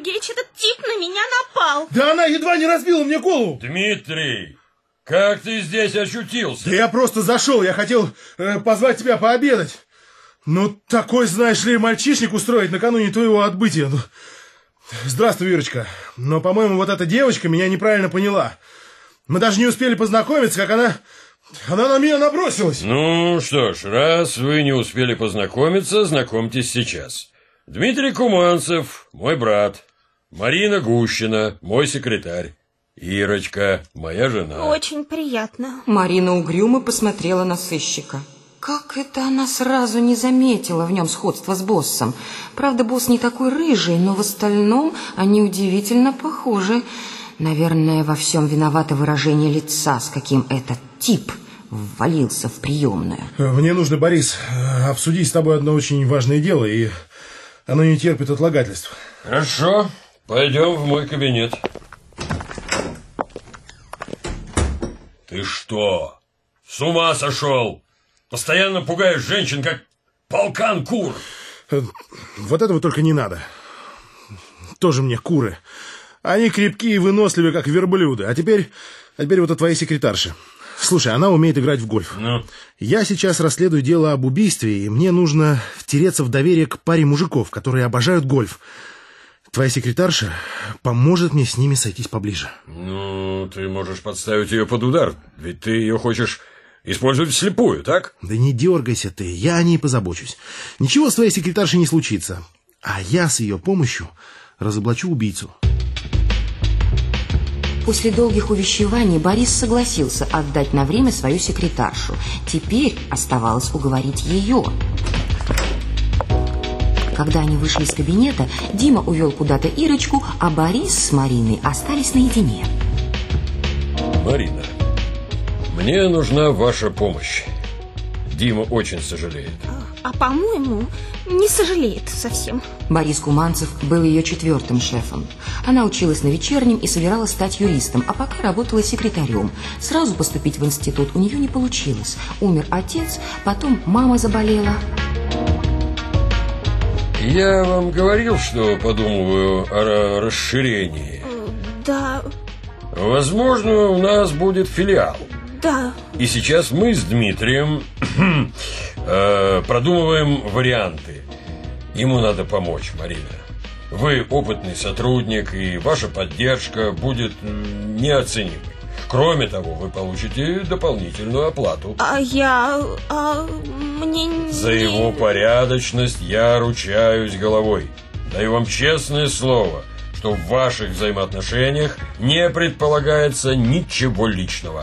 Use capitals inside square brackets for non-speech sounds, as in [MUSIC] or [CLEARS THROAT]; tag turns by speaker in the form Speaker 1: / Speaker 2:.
Speaker 1: Сергеевич, этот тип на меня напал.
Speaker 2: Да она едва не разбила мне голову.
Speaker 3: Дмитрий, как ты здесь очутился?
Speaker 2: Да я просто зашел, я хотел э, позвать тебя пообедать. Ну, такой, знаешь ли, мальчишник устроить накануне твоего отбытия. Ну, здравствуй, Верочка. Но, по-моему, вот эта девочка меня неправильно поняла. Мы даже не успели познакомиться, как она... Она на меня набросилась.
Speaker 3: Ну, что ж, раз вы не успели познакомиться, знакомьтесь сейчас. Дмитрий Куманцев, мой брат. Марина Гущина, мой секретарь. Ирочка, моя жена.
Speaker 1: Очень приятно.
Speaker 4: Марина угрюмо посмотрела на сыщика. Как это она сразу не заметила в нем сходства с боссом? Правда, босс не такой рыжий, но в остальном они удивительно похожи. Наверное, во всем виновато выражение лица, с каким этот тип ввалился в приемную.
Speaker 2: Мне нужно, Борис, обсудить с тобой одно очень важное дело, и оно не терпит отлагательств.
Speaker 3: Хорошо, пойдем в мой кабинет. Ты что, с ума сошел? Постоянно пугаешь женщин, как полкан кур.
Speaker 2: Вот этого только не надо. Тоже мне куры. Они крепкие и выносливые, как верблюды. А теперь, а теперь вот о твоей секретарше. Слушай, она умеет играть в гольф.
Speaker 3: Ну?
Speaker 2: Я сейчас расследую дело об убийстве, и мне нужно втереться в доверие к паре мужиков, которые обожают гольф. Твоя секретарша поможет мне с ними сойтись поближе.
Speaker 3: Ну, ты можешь подставить ее под удар, ведь ты ее хочешь использовать вслепую, так?
Speaker 2: Да не дергайся ты, я о ней позабочусь. Ничего с твоей секретаршей не случится. А я с ее помощью разоблачу убийцу.
Speaker 4: После долгих увещеваний Борис согласился отдать на время свою секретаршу. Теперь оставалось уговорить ее. Когда они вышли из кабинета, Дима увел куда-то Ирочку, а Борис с Мариной остались наедине.
Speaker 3: Марина, мне нужна ваша помощь. Дима очень сожалеет.
Speaker 1: А, по-моему, не сожалеет совсем.
Speaker 4: Борис Куманцев был ее четвертым шефом. Она училась на вечернем и собиралась стать юристом, а пока работала секретарем. Сразу поступить в институт у нее не получилось. Умер отец, потом мама заболела.
Speaker 3: Я вам говорил, что подумываю о расширении.
Speaker 1: Да,
Speaker 3: Возможно, у нас будет филиал.
Speaker 1: да.
Speaker 3: И сейчас мы с Дмитрием [CLEARS THROAT] э, продумываем варианты. Ему надо помочь, Марина. Вы опытный сотрудник, и ваша поддержка будет неоценимой. Кроме того, вы получите дополнительную оплату.
Speaker 1: А я... А мне не...
Speaker 3: За его порядочность я ручаюсь головой. Даю вам честное слово, что в ваших взаимоотношениях не предполагается ничего личного.